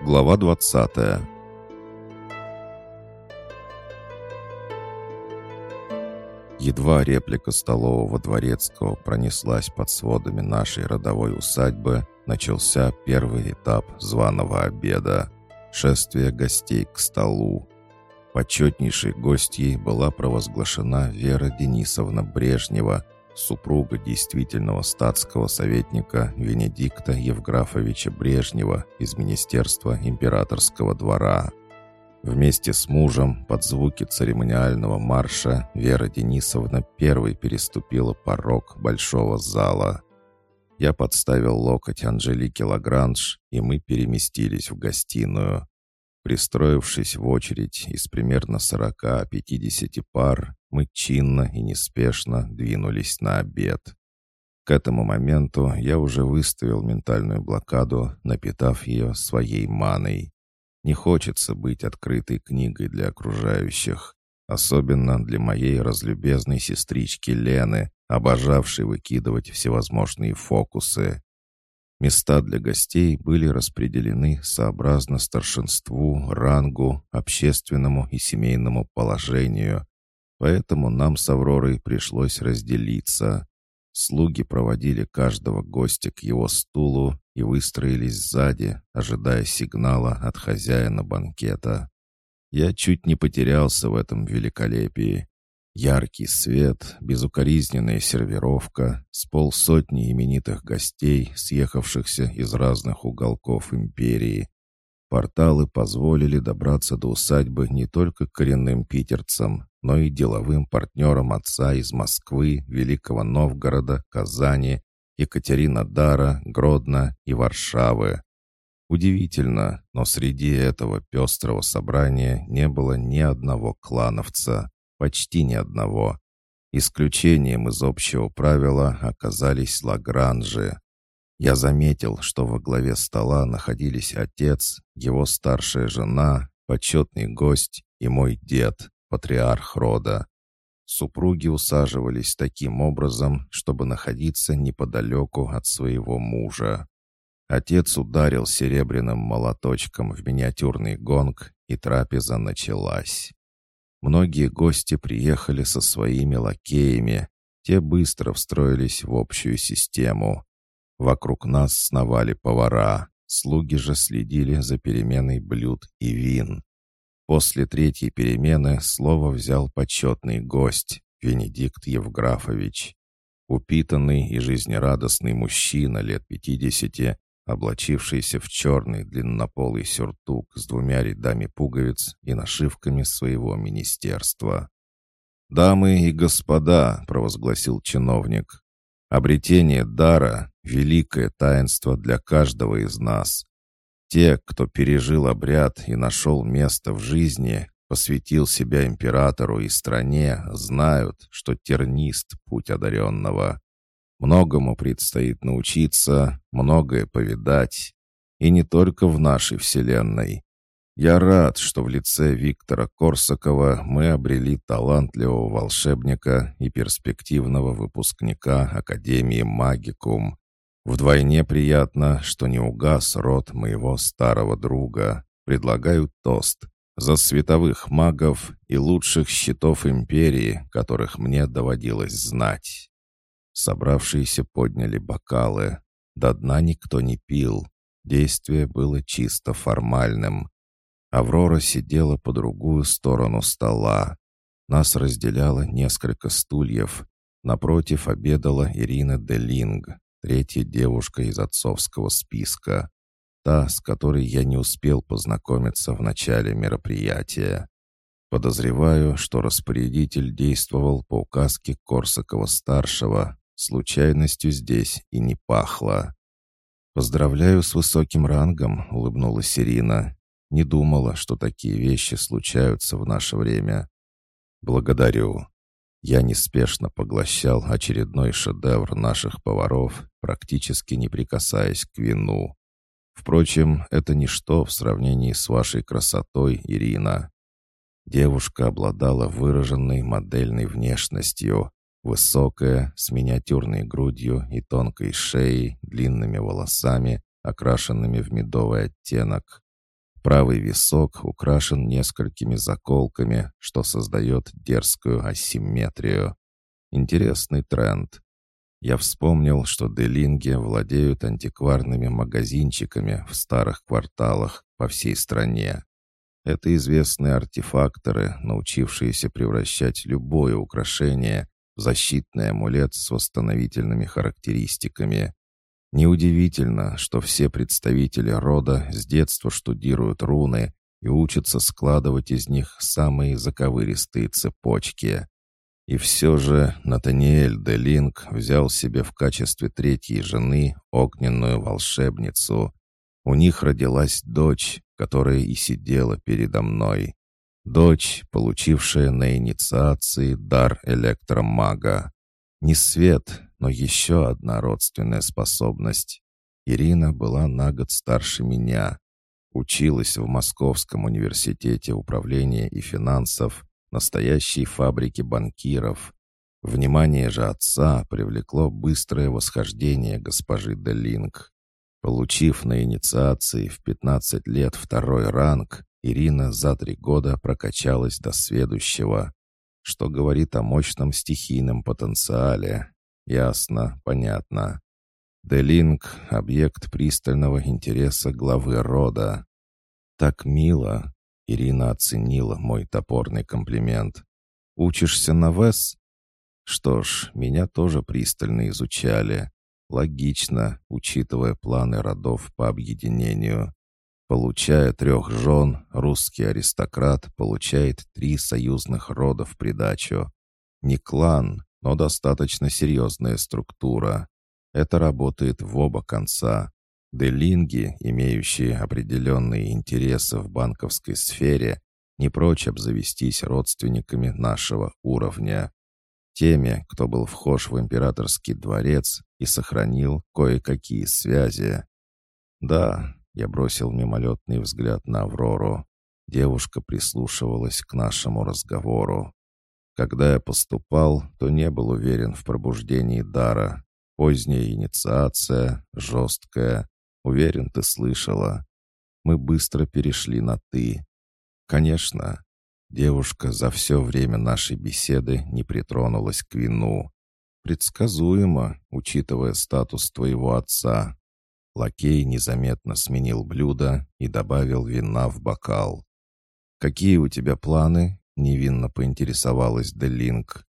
Глава 20 Едва реплика столового дворецкого пронеслась под сводами нашей родовой усадьбы, начался первый этап званого обеда — шествие гостей к столу. Почетнейшей гостьей была провозглашена Вера Денисовна Брежнева, супруга действительного статского советника Венедикта Евграфовича Брежнева из Министерства императорского двора. Вместе с мужем под звуки церемониального марша Вера Денисовна первой переступила порог большого зала. Я подставил локоть Анжелике Лагранж, и мы переместились в гостиную. Пристроившись в очередь из примерно 40-50 пар, мы чинно и неспешно двинулись на обед. К этому моменту я уже выставил ментальную блокаду, напитав ее своей маной. Не хочется быть открытой книгой для окружающих, особенно для моей разлюбезной сестрички Лены, обожавшей выкидывать всевозможные фокусы. Места для гостей были распределены сообразно старшинству, рангу, общественному и семейному положению. Поэтому нам с Авророй пришлось разделиться. Слуги проводили каждого гостя к его стулу и выстроились сзади, ожидая сигнала от хозяина банкета. Я чуть не потерялся в этом великолепии. Яркий свет, безукоризненная сервировка, с полсотни именитых гостей, съехавшихся из разных уголков империи. Порталы позволили добраться до усадьбы не только коренным питерцам, но и деловым партнерам отца из Москвы, Великого Новгорода, Казани, Екатеринодара, Гродно и Варшавы. Удивительно, но среди этого пестрого собрания не было ни одного клановца. Почти ни одного. Исключением из общего правила оказались лагранжи. Я заметил, что во главе стола находились отец, его старшая жена, почетный гость и мой дед, патриарх рода. Супруги усаживались таким образом, чтобы находиться неподалеку от своего мужа. Отец ударил серебряным молоточком в миниатюрный гонг, и трапеза началась. Многие гости приехали со своими лакеями. Те быстро встроились в общую систему. Вокруг нас сновали повара. Слуги же следили за переменой блюд и вин. После третьей перемены слово взял почетный гость, Венедикт Евграфович. Упитанный и жизнерадостный мужчина лет пятидесяти облачившийся в черный длиннополый сюртук с двумя рядами пуговиц и нашивками своего министерства. «Дамы и господа», — провозгласил чиновник, — «обретение дара — великое таинство для каждого из нас. Те, кто пережил обряд и нашел место в жизни, посвятил себя императору и стране, знают, что тернист путь одаренного. Многому предстоит научиться, многое повидать. И не только в нашей Вселенной. Я рад, что в лице Виктора Корсакова мы обрели талантливого волшебника и перспективного выпускника Академии Магикум. Вдвойне приятно, что не угас род моего старого друга. Предлагаю тост за световых магов и лучших щитов империи, которых мне доводилось знать. Собравшиеся подняли бокалы. До дна никто не пил. Действие было чисто формальным. Аврора сидела по другую сторону стола. Нас разделяло несколько стульев. Напротив обедала Ирина Делинг, третья девушка из отцовского списка. Та, с которой я не успел познакомиться в начале мероприятия. Подозреваю, что распорядитель действовал по указке Корсакова-старшего, Случайностью здесь и не пахло. «Поздравляю с высоким рангом», — улыбнулась Ирина. «Не думала, что такие вещи случаются в наше время». «Благодарю». Я неспешно поглощал очередной шедевр наших поваров, практически не прикасаясь к вину. Впрочем, это ничто в сравнении с вашей красотой, Ирина. Девушка обладала выраженной модельной внешностью, Высокая, с миниатюрной грудью и тонкой шеей, длинными волосами, окрашенными в медовый оттенок. Правый висок украшен несколькими заколками, что создает дерзкую асимметрию. Интересный тренд. Я вспомнил, что делинги владеют антикварными магазинчиками в старых кварталах по всей стране. Это известные артефакторы, научившиеся превращать любое украшение в защитный амулет с восстановительными характеристиками. Неудивительно, что все представители рода с детства штудируют руны и учатся складывать из них самые заковыристые цепочки. И все же Натаниэль де Линк взял себе в качестве третьей жены огненную волшебницу. У них родилась дочь, которая и сидела передо мной. Дочь, получившая на инициации дар электромага. Не свет, но еще одна родственная способность. Ирина была на год старше меня. Училась в Московском университете управления и финансов, настоящей фабрике банкиров. Внимание же отца привлекло быстрое восхождение госпожи Делинг. Получив на инициации в 15 лет второй ранг, Ирина за три года прокачалась до следующего, что говорит о мощном стихийном потенциале, Ясно, понятно. Делинг — объект пристального интереса главы рода. Так мило. Ирина оценила мой топорный комплимент. Учишься на ВЭС? Что ж, меня тоже пристально изучали. Логично, учитывая планы родов по объединению. Получая трех жен, русский аристократ получает три союзных рода в придачу. Не клан, но достаточно серьезная структура. Это работает в оба конца. Делинги, имеющие определенные интересы в банковской сфере, не прочь обзавестись родственниками нашего уровня. Теми, кто был вхож в императорский дворец и сохранил кое-какие связи. Да, я бросил мимолетный взгляд на Аврору. Девушка прислушивалась к нашему разговору. Когда я поступал, то не был уверен в пробуждении дара. Поздняя инициация, жесткая. Уверен, ты слышала. Мы быстро перешли на «ты». Конечно, девушка за все время нашей беседы не притронулась к вину. Предсказуемо, учитывая статус твоего отца. Лакей незаметно сменил блюдо и добавил вина в бокал. «Какие у тебя планы?» Невинно поинтересовалась Делинг.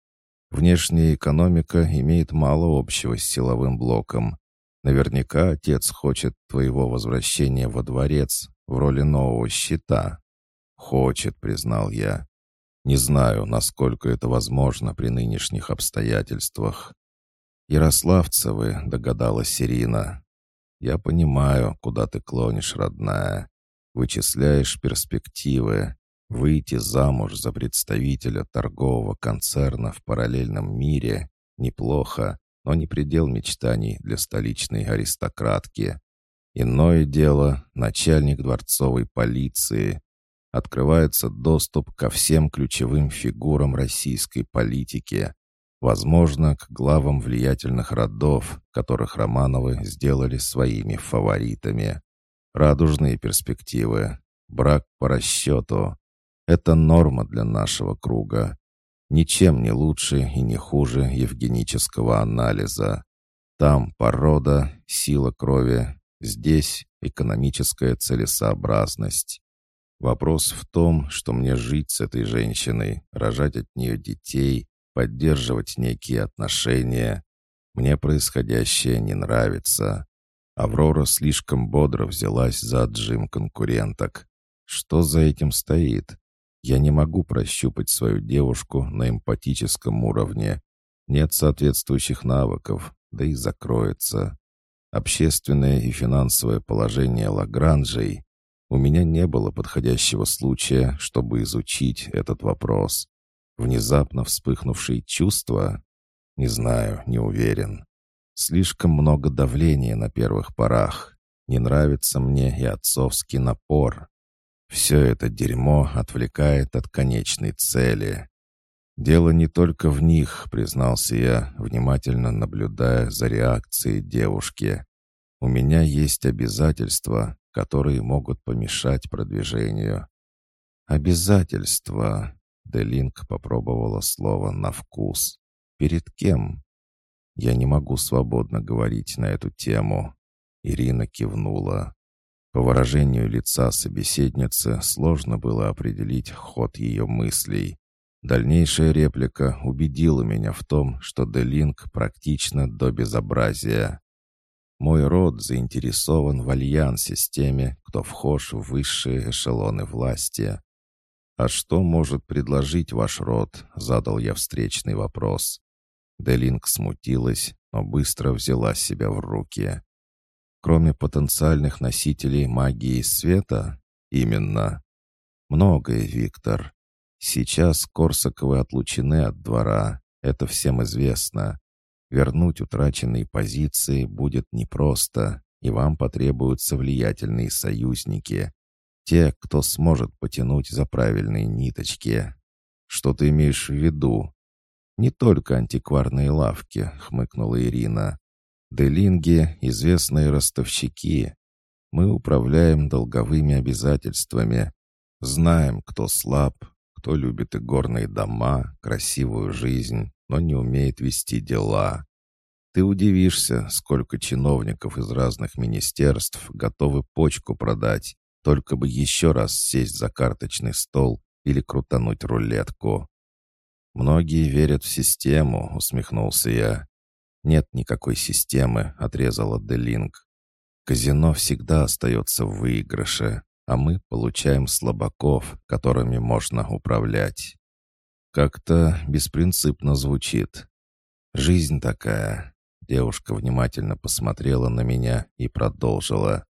Внешняя экономика имеет мало общего с силовым блоком. Наверняка отец хочет твоего возвращения во дворец в роли нового щита. Хочет, признал я. Не знаю, насколько это возможно при нынешних обстоятельствах. Ярославцевы, догадалась Ирина. Я понимаю, куда ты клонишь, родная. Вычисляешь перспективы. Выйти замуж за представителя торгового концерна в параллельном мире неплохо, но не предел мечтаний для столичной аристократки. Иное дело — начальник дворцовой полиции. Открывается доступ ко всем ключевым фигурам российской политики. Возможно, к главам влиятельных родов, которых Романовы сделали своими фаворитами. Радужные перспективы. Брак по расчету. Это норма для нашего круга. Ничем не лучше и не хуже евгенического анализа. Там порода, сила крови, здесь экономическая целесообразность. Вопрос в том, что мне жить с этой женщиной, рожать от нее детей, поддерживать некие отношения. Мне происходящее не нравится. Аврора слишком бодро взялась за отжим конкуренток. Что за этим стоит? Я не могу прощупать свою девушку на эмпатическом уровне. Нет соответствующих навыков, да и закроется. Общественное и финансовое положение Лагранжей. У меня не было подходящего случая, чтобы изучить этот вопрос. Внезапно вспыхнувшие чувства? Не знаю, не уверен. Слишком много давления на первых порах. Не нравится мне и отцовский напор. Все это дерьмо отвлекает от конечной цели. Дело не только в них, признался я, внимательно наблюдая за реакцией девушки. У меня есть обязательства, которые могут помешать продвижению. «Обязательства», — Делинг попробовала слово на вкус. «Перед кем?» «Я не могу свободно говорить на эту тему». Ирина кивнула. По выражению лица собеседницы сложно было определить ход ее мыслей. Дальнейшая реплика убедила меня в том, что Делинг практично до безобразия. Мой род заинтересован в альянсе с теми, кто вхож в высшие эшелоны власти. «А что может предложить ваш род?» — задал я встречный вопрос. Делинг смутилась, но быстро взяла себя в руки. Кроме потенциальных носителей магии света? Именно. Многое, Виктор. Сейчас Корсаковы отлучены от двора. Это всем известно. Вернуть утраченные позиции будет непросто, и вам потребуются влиятельные союзники. Те, кто сможет потянуть за правильные ниточки. Что ты имеешь в виду? Не только антикварные лавки, хмыкнула Ирина. Делинги — известные ростовщики. Мы управляем долговыми обязательствами. Знаем, кто слаб, кто любит игорные дома, красивую жизнь, но не умеет вести дела. Ты удивишься, сколько чиновников из разных министерств готовы почку продать, только бы еще раз сесть за карточный стол или крутануть рулетку. «Многие верят в систему», — усмехнулся я. «Нет никакой системы», — отрезала Делинг. «Казино всегда остается в выигрыше, а мы получаем слабаков, которыми можно управлять». Как-то беспринципно звучит. «Жизнь такая». Девушка внимательно посмотрела на меня и продолжила.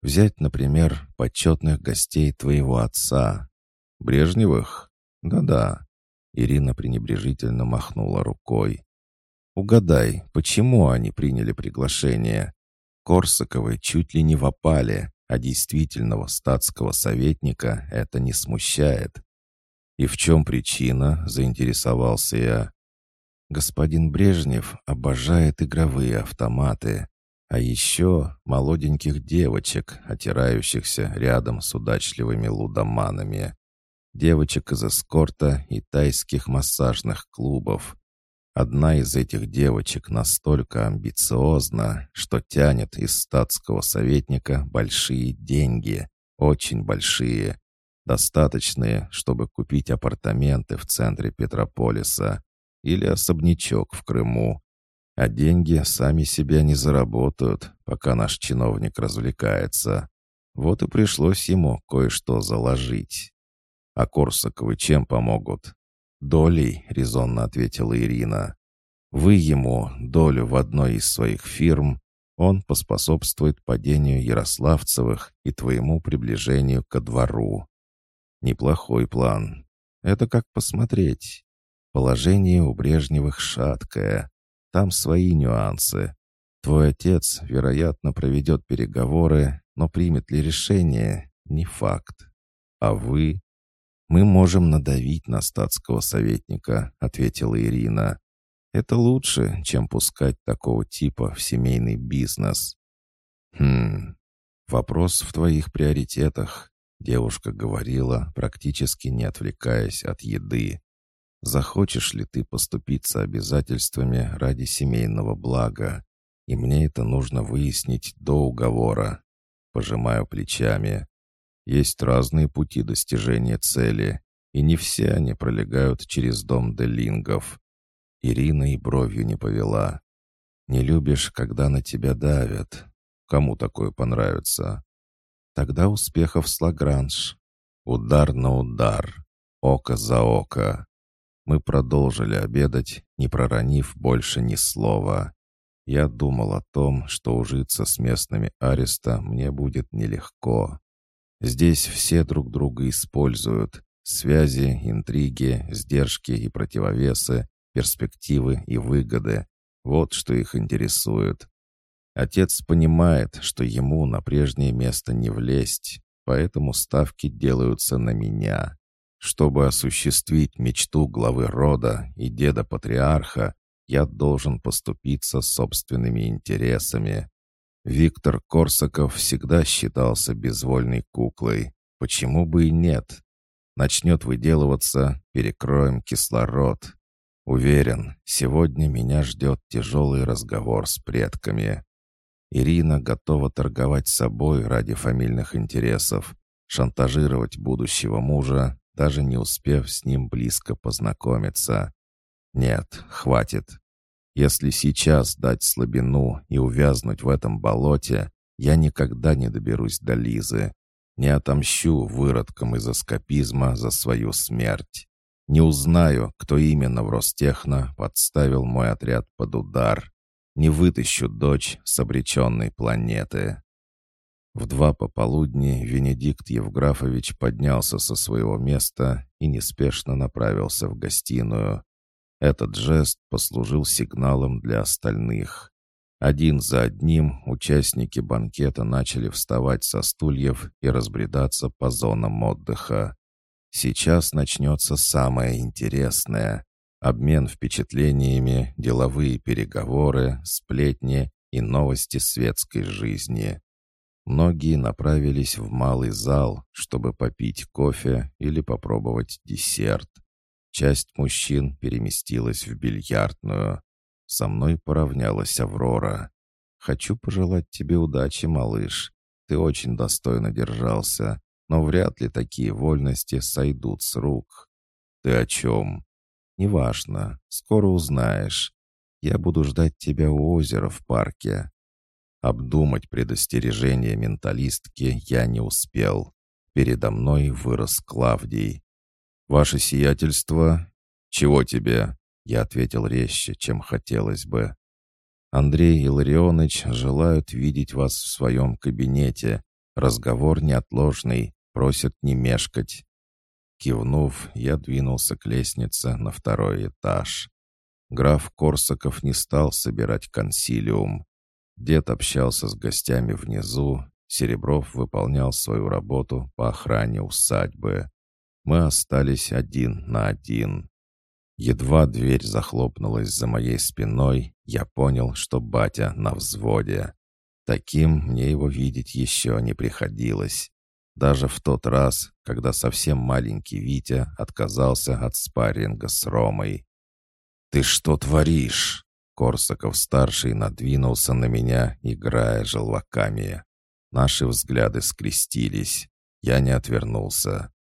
«Взять, например, почетных гостей твоего отца. Брежневых? Да-да». Ирина пренебрежительно махнула рукой. Угадай, почему они приняли приглашение? Корсаковы чуть ли не в а действительного статского советника это не смущает. «И в чем причина?» — заинтересовался я. «Господин Брежнев обожает игровые автоматы, а еще молоденьких девочек, отирающихся рядом с удачливыми лудоманами, девочек из эскорта и тайских массажных клубов, Одна из этих девочек настолько амбициозна, что тянет из статского советника большие деньги, очень большие, достаточные, чтобы купить апартаменты в центре Петрополиса или особнячок в Крыму. А деньги сами себя не заработают, пока наш чиновник развлекается. Вот и пришлось ему кое-что заложить. А Корсаковы чем помогут? «Долей», — резонно ответила Ирина. «Вы ему долю в одной из своих фирм, он поспособствует падению Ярославцевых и твоему приближению ко двору». «Неплохой план. Это как посмотреть. Положение у Брежневых шаткое. Там свои нюансы. Твой отец, вероятно, проведет переговоры, но примет ли решение — не факт. А вы «Мы можем надавить на статского советника», — ответила Ирина. «Это лучше, чем пускать такого типа в семейный бизнес». «Хм, вопрос в твоих приоритетах», — девушка говорила, практически не отвлекаясь от еды. «Захочешь ли ты поступиться обязательствами ради семейного блага? И мне это нужно выяснить до уговора». Пожимаю плечами. Есть разные пути достижения цели, и не все они пролегают через дом делингов. Ирина и бровью не повела. «Не любишь, когда на тебя давят. Кому такое понравится?» «Тогда успехов с Лагранж. Удар на удар. Око за око». Мы продолжили обедать, не проронив больше ни слова. Я думал о том, что ужиться с местными ареста мне будет нелегко. Здесь все друг друга используют. Связи, интриги, сдержки и противовесы, перспективы и выгоды. Вот что их интересует. Отец понимает, что ему на прежнее место не влезть, поэтому ставки делаются на меня. Чтобы осуществить мечту главы рода и деда-патриарха, я должен поступиться собственными интересами. Виктор Корсаков всегда считался безвольной куклой. Почему бы и нет? Начнет выделываться, перекроем кислород. Уверен, сегодня меня ждет тяжелый разговор с предками. Ирина готова торговать собой ради фамильных интересов, шантажировать будущего мужа, даже не успев с ним близко познакомиться. Нет, хватит. Если сейчас дать слабину и увязнуть в этом болоте, я никогда не доберусь до Лизы. Не отомщу выродкам из эскапизма за свою смерть. Не узнаю, кто именно в Ростехно подставил мой отряд под удар. Не вытащу дочь с обреченной планеты. В два пополудни Венедикт Евграфович поднялся со своего места и неспешно направился в гостиную. Этот жест послужил сигналом для остальных. Один за одним участники банкета начали вставать со стульев и разбредаться по зонам отдыха. Сейчас начнется самое интересное. Обмен впечатлениями, деловые переговоры, сплетни и новости светской жизни. Многие направились в малый зал, чтобы попить кофе или попробовать десерт. Часть мужчин переместилась в бильярдную. Со мной поравнялась Аврора. «Хочу пожелать тебе удачи, малыш. Ты очень достойно держался, но вряд ли такие вольности сойдут с рук». «Ты о чем?» «Неважно. Скоро узнаешь. Я буду ждать тебя у озера в парке». Обдумать предостережение менталистки я не успел. Передо мной вырос Клавдий. «Ваше сиятельство? Чего тебе?» Я ответил резче, чем хотелось бы. «Андрей Илларионович желают видеть вас в своем кабинете. Разговор неотложный, просят не мешкать». Кивнув, я двинулся к лестнице на второй этаж. Граф Корсаков не стал собирать консилиум. Дед общался с гостями внизу, Серебров выполнял свою работу по охране усадьбы мы остались один на один. Едва дверь захлопнулась за моей спиной, я понял, что батя на взводе. Таким мне его видеть еще не приходилось. Даже в тот раз, когда совсем маленький Витя отказался от спарринга с Ромой. «Ты что творишь?» Корсаков-старший надвинулся на меня, играя желваками. Наши взгляды скрестились. Я не отвернулся.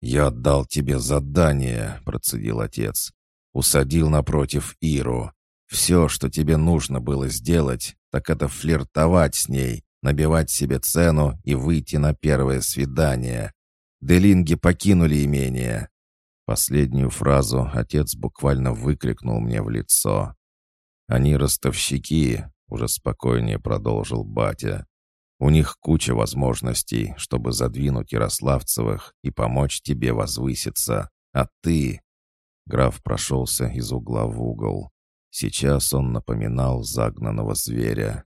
«Я отдал тебе задание», — процедил отец. «Усадил напротив Иру. Все, что тебе нужно было сделать, так это флиртовать с ней, набивать себе цену и выйти на первое свидание. Делинги покинули имение». Последнюю фразу отец буквально выкрикнул мне в лицо. «Они ростовщики», — уже спокойнее продолжил батя. У них куча возможностей, чтобы задвинуть Ярославцевых и помочь тебе возвыситься. А ты...» Граф прошелся из угла в угол. Сейчас он напоминал загнанного зверя.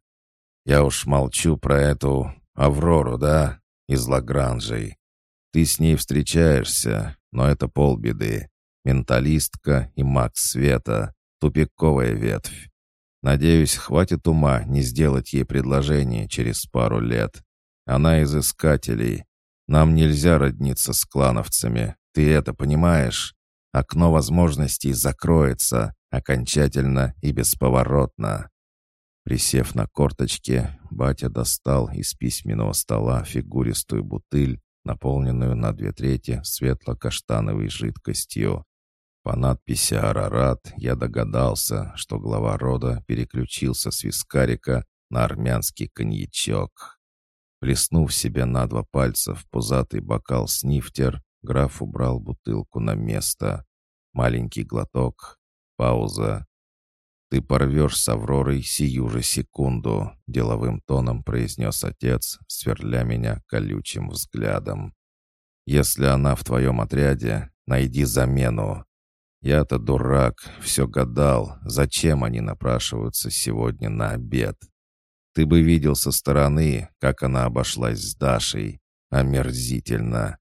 «Я уж молчу про эту Аврору, да? Из Лагранжей. Ты с ней встречаешься, но это полбеды. Менталистка и маг света. Тупиковая ветвь. Надеюсь, хватит ума не сделать ей предложение через пару лет. Она из искателей. Нам нельзя родниться с клановцами. Ты это понимаешь? Окно возможностей закроется окончательно и бесповоротно. Присев на корточки, батя достал из письменного стола фигуристую бутыль, наполненную на две трети светло-каштановой жидкостью. По надписи «Арарат» я догадался, что глава рода переключился с вискарика на армянский коньячок. Плеснув себе на два пальца в пузатый бокал снифтер, граф убрал бутылку на место. Маленький глоток. Пауза. «Ты порвешь с Авророй сию же секунду», — деловым тоном произнес отец, сверля меня колючим взглядом. «Если она в твоем отряде, найди замену. Я-то дурак, все гадал, зачем они напрашиваются сегодня на обед. Ты бы видел со стороны, как она обошлась с Дашей. Омерзительно.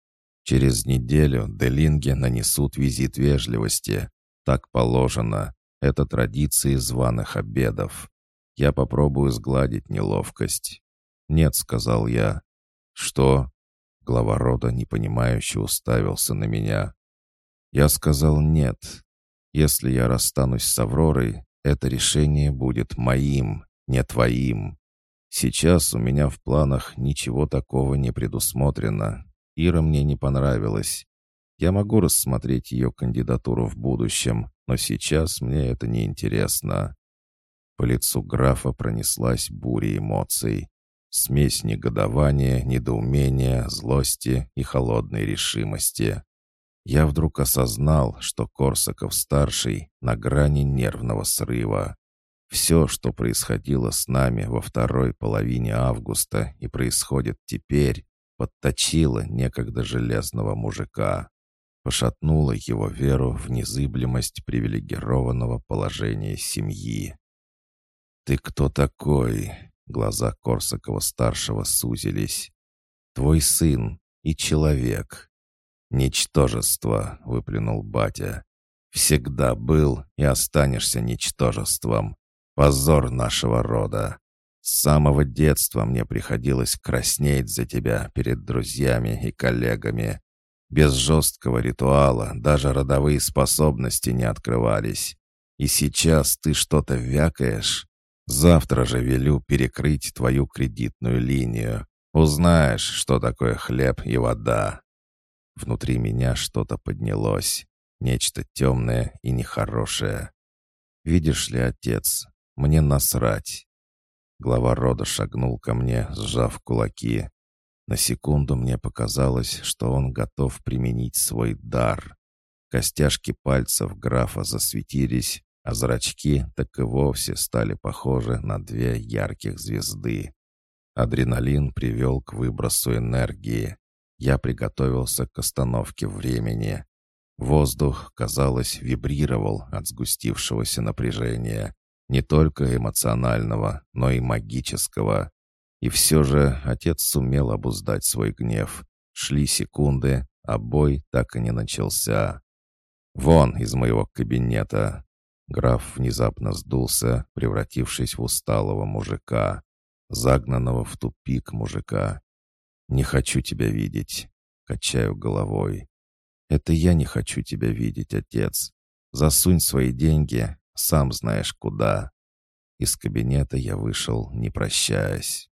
Через неделю Делинги нанесут визит вежливости. Так положено. Это традиции званых обедов. Я попробую сгладить неловкость». «Нет», — сказал я. «Что?» Глава рода непонимающе уставился на меня. Я сказал «нет». Если я расстанусь с Авророй, это решение будет моим, не твоим. Сейчас у меня в планах ничего такого не предусмотрено. Ира мне не понравилась. Я могу рассмотреть ее кандидатуру в будущем, но сейчас мне это не интересно. По лицу графа пронеслась буря эмоций. Смесь негодования, недоумения, злости и холодной решимости. Я вдруг осознал, что Корсаков-старший на грани нервного срыва. Все, что происходило с нами во второй половине августа и происходит теперь, подточило некогда железного мужика, пошатнуло его веру в незыблемость привилегированного положения семьи. «Ты кто такой?» Глаза Корсакова-старшего сузились. «Твой сын и человек». «Ничтожество», — выплюнул батя. «Всегда был и останешься ничтожеством. Позор нашего рода. С самого детства мне приходилось краснеть за тебя перед друзьями и коллегами. Без жесткого ритуала даже родовые способности не открывались. И сейчас ты что-то вякаешь? Завтра же велю перекрыть твою кредитную линию. Узнаешь, что такое хлеб и вода. Внутри меня что-то поднялось. Нечто темное и нехорошее. Видишь ли, отец, мне насрать. Глава рода шагнул ко мне, сжав кулаки. На секунду мне показалось, что он готов применить свой дар. Костяшки пальцев графа засветились, а зрачки так и вовсе стали похожи на две ярких звезды. Адреналин привел к выбросу энергии. Я приготовился к остановке времени. Воздух, казалось, вибрировал от сгустившегося напряжения, не только эмоционального, но и магического. И все же отец сумел обуздать свой гнев. Шли секунды, а бой так и не начался. «Вон из моего кабинета!» Граф внезапно сдулся, превратившись в усталого мужика, загнанного в тупик мужика. «Не хочу тебя видеть», — качаю головой. «Это я не хочу тебя видеть, отец. Засунь свои деньги, сам знаешь куда». Из кабинета я вышел, не прощаясь.